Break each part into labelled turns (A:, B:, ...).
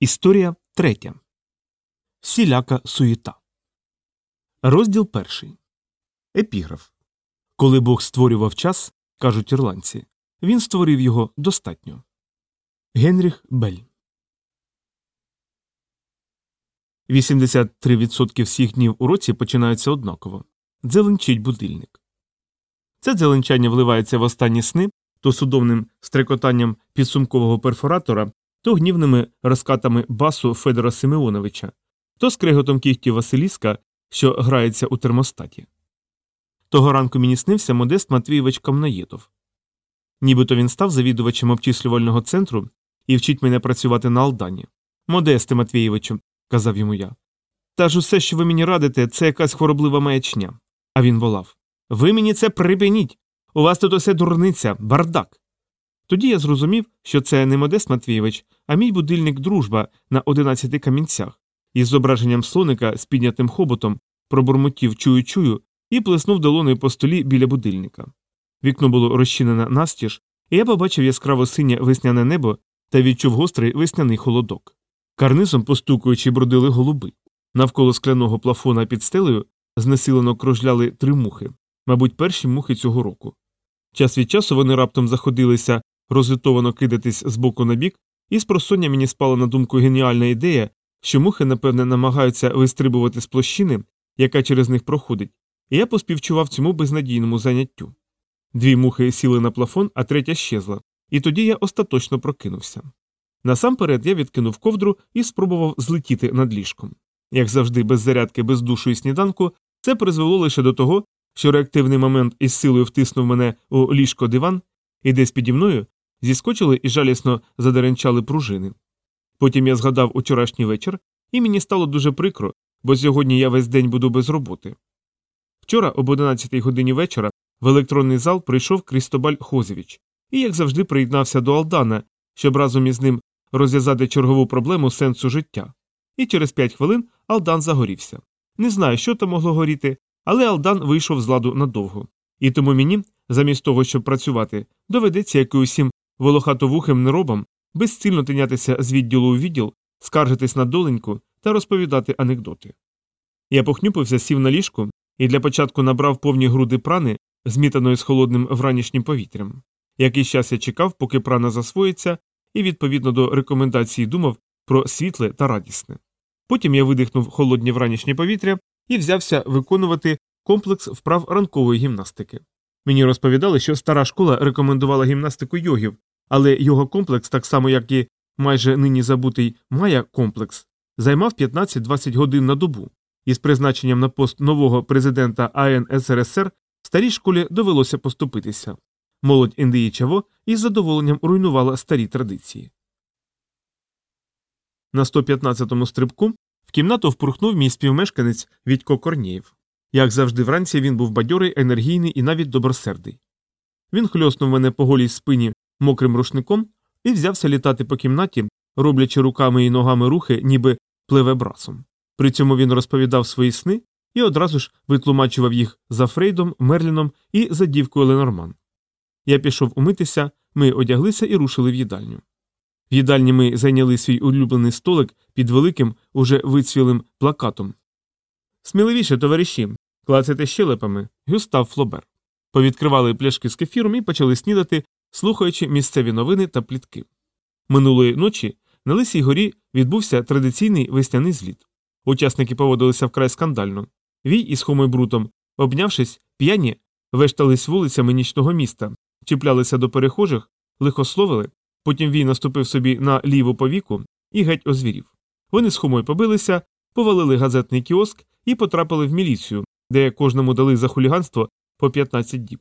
A: Історія третя. Всіляка суєта. Розділ перший. Епіграф. Коли Бог створював час, кажуть ірландці, він створив його достатньо. Генріх Бель. 83% всіх днів у році починаються однаково. Дзеленчить будильник. Це дзеленчання вливається в останні сни то судовним стрекотанням підсумкового перфоратора, то гнівними розкатами басу Федора Симеоновича, то скреготом кігтів Василіска, що грається у термостаті. Того ранку мені снився Модест Матвійович Камнаєтов. Нібито він став завідувачем обчислювального центру і вчить мене працювати на Алдані. Модесте Матвійовичу, казав йому я. Та ж усе, що ви мені радите, це якась хвороблива маячня. А він волав Ви мені це припиніть. У вас тут усе дурниця, бардак. Тоді я зрозумів, що це не Модест Матвійович, а мій будильник дружба на одинадцяти камінцях, із зображенням слоника з піднятим хоботом, пробурмотів чую чую і плеснув долоною по столі біля будильника. Вікно було розчинене настіж, і я побачив яскраво синє весняне небо та відчув гострий весняний холодок. Карнизом, постукуючи, бродили голуби. Навколо скляного плафона під стелею знесилено кружляли три мухи, мабуть, перші мухи цього року. Час від часу вони раптом заходилися розлютовано кидатись з боку на бік, і з просоння мені спала на думку геніальна ідея, що мухи, напевне, намагаються вистрибувати з площини, яка через них проходить, і я поспівчував цьому безнадійному заняттю. Дві мухи сіли на плафон, а третя щезла, і тоді я остаточно прокинувся. Насамперед я відкинув ковдру і спробував злетіти над ліжком. Як завжди, без зарядки, без душу і сніданку, це призвело лише до того, що реактивний момент із силою втиснув мене у ліжко диван, і десь піді мною зіскочили і жалісно задеренчали пружини. Потім я згадав учорашній вечір, і мені стало дуже прикро, бо сьогодні я весь день буду без роботи. Вчора, об 11 годині вечора, в електронний зал прийшов Крістобаль Хозевич і, як завжди, приєднався до Алдана, щоб разом із ним розв'язати чергову проблему сенсу життя. І через п'ять хвилин Алдан загорівся. Не знаю, що там могло горіти, але Алдан вийшов з ладу надовго. І тому мені, замість того, щоб працювати, доведеться, як і усім волохатовухим неробам, безцільно тинятися з відділу у відділ, скаржитись на доленьку та розповідати анекдоти. Я похнюпився, сів на ліжку і для початку набрав повні груди прани, змітаної з холодним вранішнім повітрям. Якийсь час я чекав, поки прана засвоїться, і відповідно до рекомендації думав про світле та радісне. Потім я видихнув холодні вранішнє повітря і взявся виконувати комплекс вправ ранкової гімнастики. Мені розповідали, що стара школа рекомендувала гімнастику йогів, але його комплекс, так само як і майже нині забутий Майя комплекс, займав 15-20 годин на добу, і з призначенням на пост нового президента АН СРСР старій школі довелося поступитися. Молодь індії Чаво із задоволенням руйнувала старі традиції. На 115-му стрибку в кімнату впорхнув мій співмешканець Відько Корнієв. Як завжди, вранці він був бадьорий, енергійний і навіть добросердий. Він хльоснув мене по голій спині мокрим рушником і взявся літати по кімнаті, роблячи руками і ногами рухи, ніби пливе брасом. При цьому він розповідав свої сни і одразу ж витлумачував їх за Фрейдом, Мерліном і за дівкою Ленорман. Я пішов умитися, ми одяглися і рушили в їдальню. В їдальні ми зайняли свій улюблений столик під великим, уже вицвілим плакатом. Сміливіше, товариші, клацайте щелепами, Гюстав Флобер. Повідкривали пляшки з кефіром і почали снідати, слухаючи місцеві новини та плітки. Минулої ночі на Лисій горі відбувся традиційний весняний зліт. Учасники поводилися вкрай скандально. Вій із Хомою Брутом, обнявшись, п'яні, вештались вулицями нічного міста, чіплялися до перехожих, лихословили, потім Вій наступив собі на ліву повіку і геть озвірів. Вони з Хомою побилися, повалили газетний кіоск і потрапили в міліцію, де кожному дали за хуліганство по 15 діб.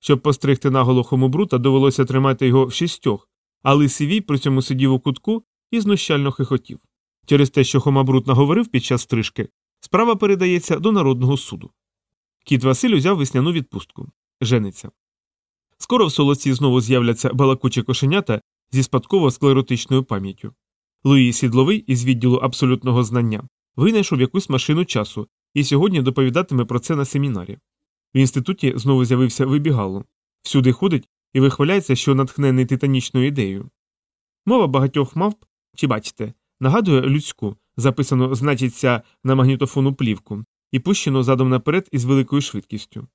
A: Щоб постригти наголо Хому Брута, довелося тримати його в шістьох, а лисий при цьому сидів у кутку і знущально хихотів. Через те, що Хома Брут наговорив під час стрижки, справа передається до народного суду. Кіт Василь узяв весняну відпустку. Жениться. Скоро в Соловці знову з'являться балакучі кошенята зі спадково склеротичною пам'яттю. Луї Сідловий із відділу абсолютного знання винайшов якусь машину часу і сьогодні доповідатиме про це на семінарі. В інституті знову з'явився вибігало. Всюди ходить і вихваляється, що натхнений титанічною ідеєю. Мова багатьох мавп, чи бачите, нагадує людську, записану, значиться, на магнітофонну плівку, і пущену задом наперед із великою швидкістю.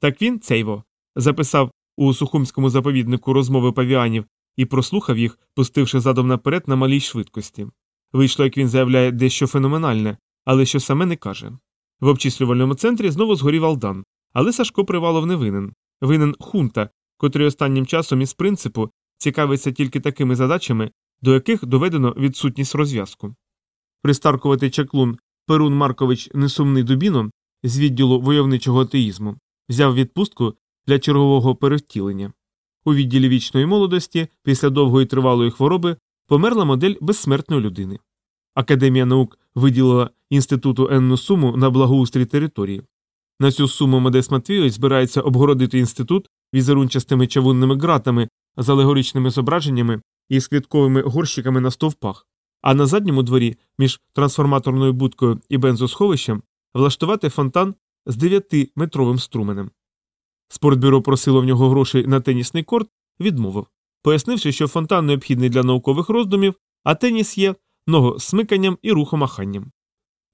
A: Так він, цейво, записав у сухумському заповіднику розмови павіанів і прослухав їх, пустивши задом наперед на малій швидкості. Вийшло, як він заявляє, дещо феноменальне, але що саме не каже. В обчислювальному центрі знову згорів Алдан, але Сашко Привалов не винен. Винен хунта, котрий останнім часом із принципу цікавиться тільки такими задачами, до яких доведено відсутність розв'язку. Пристаркуватий чаклун Перун Маркович Несумний Дубіно з відділу войовничого атеїзму взяв відпустку для чергового перевтілення. У відділі вічної молодості після довгої тривалої хвороби померла модель безсмертної людини. Академія наук виділила інституту енну суму на благоустрій території. На цю суму Модес Матвійович збирається обгородити інститут візерунчастими чавунними ґратами з алегоричними зображеннями і з квітковими горщиками на стовпах, а на задньому дворі між трансформаторною будкою і бензосховищем влаштувати фонтан з 9-метровим струменем. Спортбюро просило в нього грошей на тенісний корт, відмовив, пояснивши, що фонтан необхідний для наукових роздумів, а теніс є ногосмиканням і рухомаханням.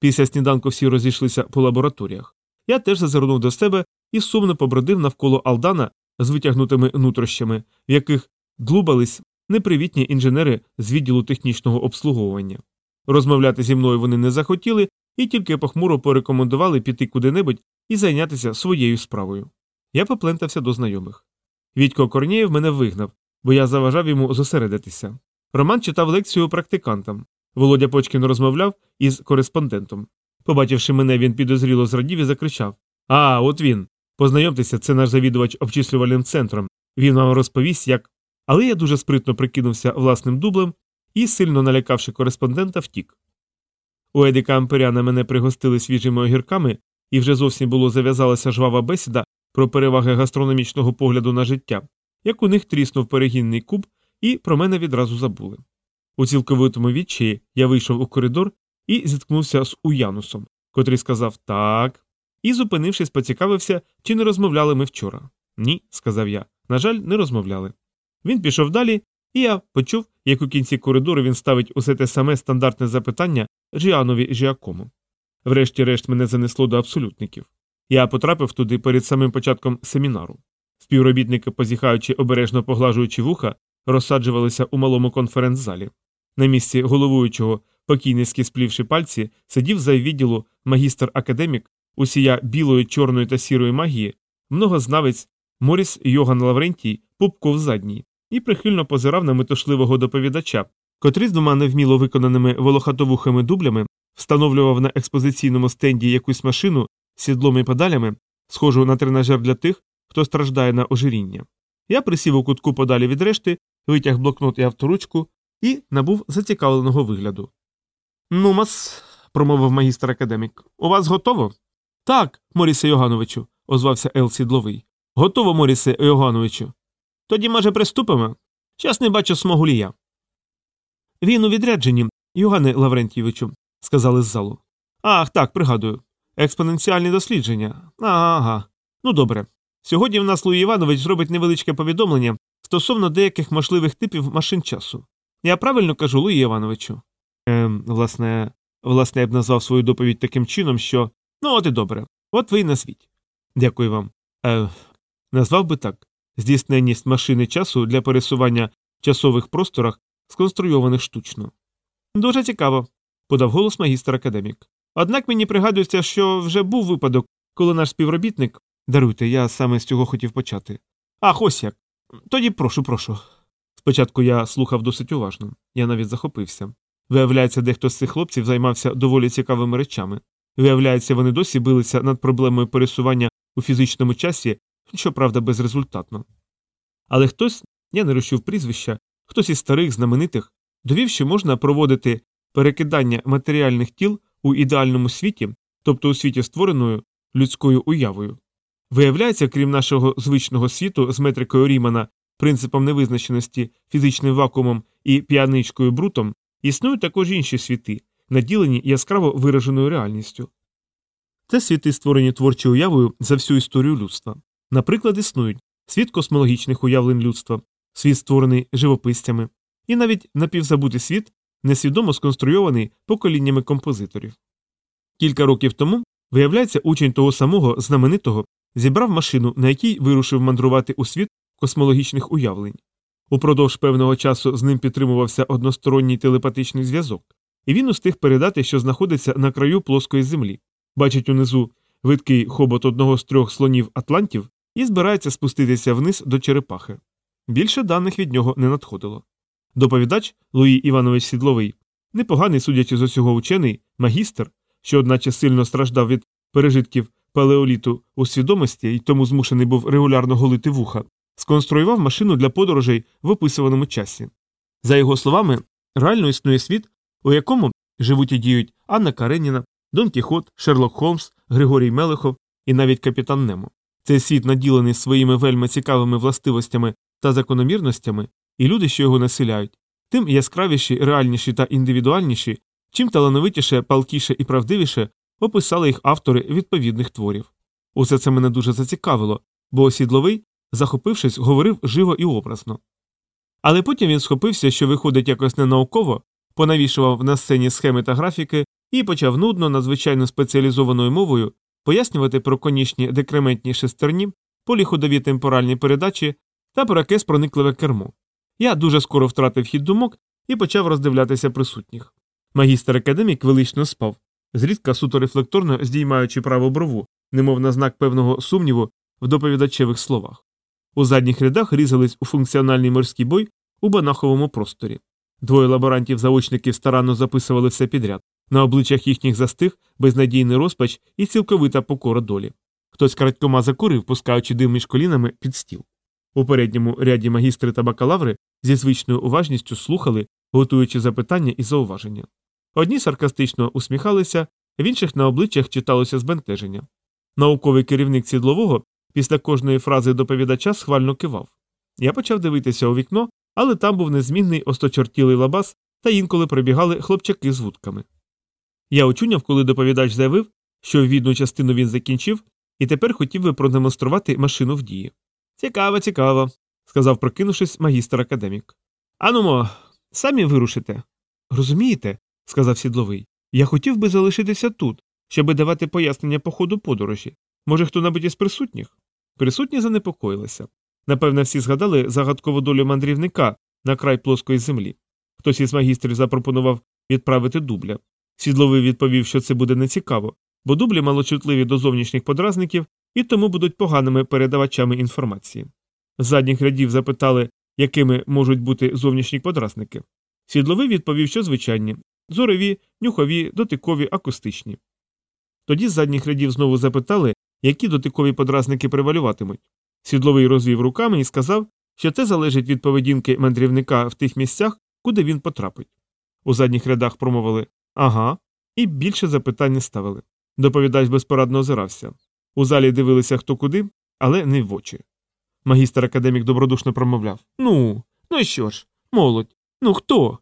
A: Після сніданку всі розійшлися по лабораторіях. Я теж зазирнув до себе і сумно побродив навколо Алдана з витягнутими нутрощами, в яких длубались непривітні інженери з відділу технічного обслуговування. Розмовляти зі мною вони не захотіли і тільки похмуро порекомендували піти куди-небудь і зайнятися своєю справою. Я поплентався до знайомих. Відько Корнієв мене вигнав, бо я заважав йому зосередитися. Роман читав лекцію практикантам. Володя Почкін розмовляв із кореспондентом. Побачивши мене, він підозріло зрадів і закричав А, от він. Познайомтеся, це наш завідувач обчислювальним центром. Він вам розповість, як. Але я дуже спритно прикинувся власним дублем і, сильно налякавши кореспондента, втік. У Едика Амперяна мене пригостили свіжими огірками, і вже зовсім було зав'язалася жвава бесіда про переваги гастрономічного погляду на життя, як у них тріснув перегінний куб, і про мене відразу забули. У цілковитому відчаї я вийшов у коридор і зіткнувся з Уянусом, котрий сказав так, і, зупинившись, поцікавився, чи не розмовляли ми вчора. Ні, сказав я. На жаль, не розмовляли. Він пішов далі, і я почув, як у кінці коридору він ставить усе те саме стандартне запитання Жіанові Жіакому. Врешті-решт мене занесло до абсолютників. Я потрапив туди перед самим початком семінару. Співробітники, позіхаючи обережно поглажуючи вуха, розсаджувалися у малому конференц-залі. На місці головуючого, покійницьки сплівши пальці, сидів за відділу магістр академік, усія білої, чорної та сірої магії, многознавець Моріс Йоган Лаврентій Пупков задній, і прихильно позирав на метушливого доповідача, котрий з двома невміло виконаними волохатовухими дублями встановлював на експозиційному стенді якусь машину сідлом і педалями, схожу на тренажер для тих, хто страждає на ожиріння. Я присів у кутку подалі від решти, витяг блокнот і авторучку і набув зацікавленого вигляду. Ну, мас, промовив магістр академік, у вас готово? Так, Морісе Йогановичу, озвався Л. Сідловий. Готово, Морісе Йогановичу. Тоді, може, приступимо? Щось не бачу Смогулія. Він у відрядженні, Йогане Лаврентійовичу, сказали з залу. Ах, так, пригадую. Експоненціальні дослідження. Ага. Ну добре. Сьогодні в нас Луї Іванович зробить невеличке повідомлення стосовно деяких можливих типів машин часу. Я правильно кажу, Луї Івановичу? Ем, власне, власне, я б назвав свою доповідь таким чином, що. Ну, от і добре. От ви і назвіть. Дякую вам. Е, назвав би так здійсненність машини часу для пересування в часових просторах, сконструйованих штучно. Дуже цікаво, подав голос магістр академік. Однак мені пригадується, що вже був випадок, коли наш співробітник. Даруйте, я саме з цього хотів почати. Ах, ось як. Тоді прошу, прошу. Спочатку я слухав досить уважно, я навіть захопився. Виявляється, дехто з цих хлопців займався доволі цікавими речами. Виявляється, вони досі билися над проблемою пересування у фізичному часі, щоправда, безрезультатно. Але хтось, я не розчув прізвища, хтось із старих знаменитих довів, що можна проводити перекидання матеріальних тіл у ідеальному світі, тобто у світі створеною людською уявою. Виявляється, крім нашого звичного світу з метрикою Рімана, принципом невизначеності, фізичним вакуумом і п'яничкою брутом, існують також інші світи, наділені яскраво вираженою реальністю. Це світи, створені творчою уявою за всю історію людства. Наприклад, існують світ космологічних уявлень людства, світ створений живописцями, і навіть напівзабутий світ, несвідомо сконструйований поколіннями композиторів. Кілька років тому, виявляється, учень того самого знаменитого зібрав машину, на якій вирушив мандрувати у світ космологічних уявлень. Упродовж певного часу з ним підтримувався односторонній телепатичний зв'язок, і він устиг передати, що знаходиться на краю плоскої землі, бачить унизу видкий хобот одного з трьох слонів Атлантів і збирається спуститися вниз до черепахи. Більше даних від нього не надходило. Доповідач Луї Іванович Сідловий, непоганий, судячи з усього учений, магістр, що, одначе, сильно страждав від пережитків палеоліту у свідомості і тому змушений був регулярно голити вуха, сконструював машину для подорожей в описуваному часі. За його словами, реально існує світ, у якому живуть і діють Анна Кареніна, Дон Кіхот, Шерлок Холмс, Григорій Мелехов і навіть капітан Немо. Цей світ наділений своїми вельми цікавими властивостями та закономірностями, і люди, що його населяють, тим яскравіші, реальніші та індивідуальніші, чим талановитіше, палкіше і правдивіше описали їх автори відповідних творів. Усе це мене дуже зацікавило, бо сідловий, захопившись, говорив живо і образно. Але потім він схопився, що виходить якось ненауково, понавішував на сцені схеми та графіки і почав нудно, надзвичайно спеціалізованою мовою пояснювати про конічні декрементні шестерні, поліходові темпоральні передачі та про якесь проникливе кермо. Я дуже скоро втратив хід думок і почав роздивлятися присутніх. Магістр академік велично спав, зрідка суто рефлекторно здіймаючи праву брову, немов на знак певного сумніву в доповідачевих словах. У задніх рядах різались у функціональний морський бой у банаховому просторі. Двоє лаборантів-заочників старанно записували все підряд. На обличчях їхніх застиг безнадійний розпач і цілковита покора долі. Хтось крадькома закурив, пускаючи дим між колінами під стіл. У передньому ряді магістри та бакалаври зі звичною уважністю слухали, готуючи запитання і зауваження. Одні саркастично усміхалися, в інших на обличчях читалося збентеження. Науковий керівник сідлового після кожної фрази доповідача схвально кивав. Я почав дивитися у вікно, але там був незмінний осточортілий лабаз, та інколи прибігали хлопчаки з вудками. Я очуняв, коли доповідач заявив, що відну частину він закінчив, і тепер хотів би продемонструвати машину в дії. Цікаво, цікаво, сказав, прокинувшись, магістр академік. Анумо, самі вирушите. Розумієте, сказав сідловий, я хотів би залишитися тут, щоби давати пояснення по ходу подорожі. Може, хто небудь із присутніх? Присутні занепокоїлися. Напевне, всі згадали загадкову долю мандрівника на край плоскої землі. Хтось із магістрів запропонував відправити дубля. Сідловий відповів, що це буде нецікаво, бо дублі малочутливі до зовнішніх подразників і тому будуть поганими передавачами інформації. З задніх рядів запитали, якими можуть бути зовнішні подразники. Сідловий відповів, що звичайні зорові, нюхові, дотикові, акустичні. Тоді з задніх рядів знову запитали, які дотикові подразники превалюватимуть. Сідловий розвів руками і сказав, що це залежить від поведінки мандрівника в тих місцях, куди він потрапить. У задніх рядах промовили ага, і більше запитань не ставили. Доповідач безпорадно озирався. У залі дивилися хто куди, але не в очі. Магістр академік добродушно промовляв Ну, ну і що ж, молодь, ну хто?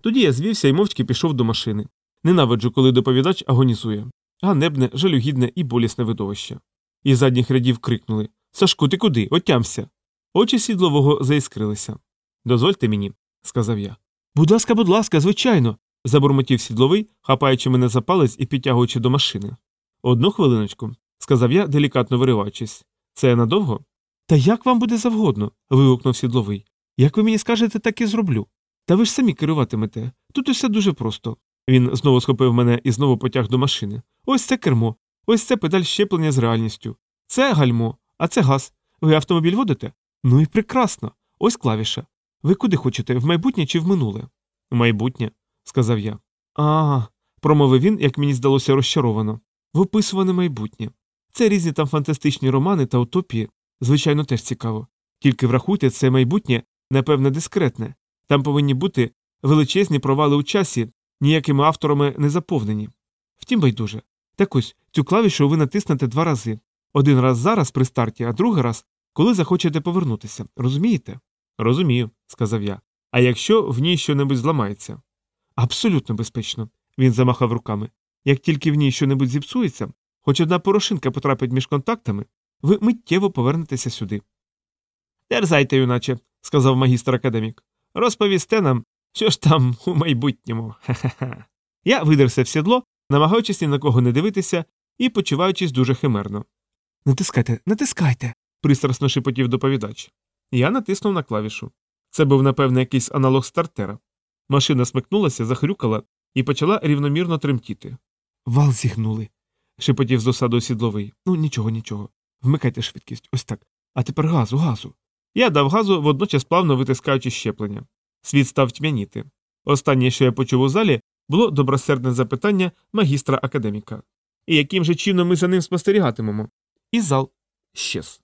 A: Тоді я звівся і мовчки пішов до машини. Ненавиджу, коли доповідач агонізує. Ганебне, жалюгідне і болісне видовище. Із задніх рядів крикнули Сашку, ти куди? Отямся. Очі сідлового заіскрилися. Дозвольте мені, сказав я. Будь ласка, будь ласка, звичайно. забурмотів сідловий, хапаючи мене за палець і підтягуючи до машини. Одну хвилиночку, сказав я, делікатно вириваючись. Це надовго? Та як вам буде завгодно. вигукнув сідловий. Як ви мені скажете, так і зроблю. Та ви ж самі керуватимете. Тут усе дуже просто. Він знову схопив мене і знову потяг до машини. Ось це кермо, ось це педаль щеплення з реальністю. Це гальмо, а це газ. Ви автомобіль водите? Ну і прекрасно. Ось клавіша. Ви куди хочете, в майбутнє чи в минуле? В майбутнє, сказав я. А, промовив він, як мені здалося розчаровано. В описуване майбутнє. Це різні там фантастичні романи та утопії, звичайно, теж цікаво. Тільки врахуйте, це майбутнє, напевне, дискретне. Там повинні бути величезні провали у часі, ніякими авторами не заповнені. Втім, байдуже. Так ось цю клавішу ви натиснете два рази один раз зараз при старті, а другий раз, коли захочете повернутися. Розумієте? Розумію, сказав я. А якщо в ній щонебудь зламається? Абсолютно безпечно. Він замахав руками. Як тільки в ній щонебудь зіпсується, хоч одна порошинка потрапить між контактами, ви миттєво повернетеся сюди. Терзайте, юначе, сказав магістр академік. Розповісте нам, Що ж там у майбутньому? Я видерся в сідло, намагаючись ні на кого не дивитися і почуваючись дуже химерно. Натискайте, натискайте. пристрасно шепотів доповідач. Я натиснув на клавішу. Це був, напевне, якийсь аналог стартера. Машина смикнулася, захрюкала і почала рівномірно тремтіти. Вал зігнули, шепотів з осаду сідловий. Ну, нічого, нічого. Вмикайте швидкість, ось так. А тепер газу, газу. Я дав газу, водночас плавно витискаючи щеплення. Світ став тьмяніти. Останнє, що я почув у залі, було добросердне запитання магістра академіка. І яким же чином ми за ним спостерігатимемо? І зал щез.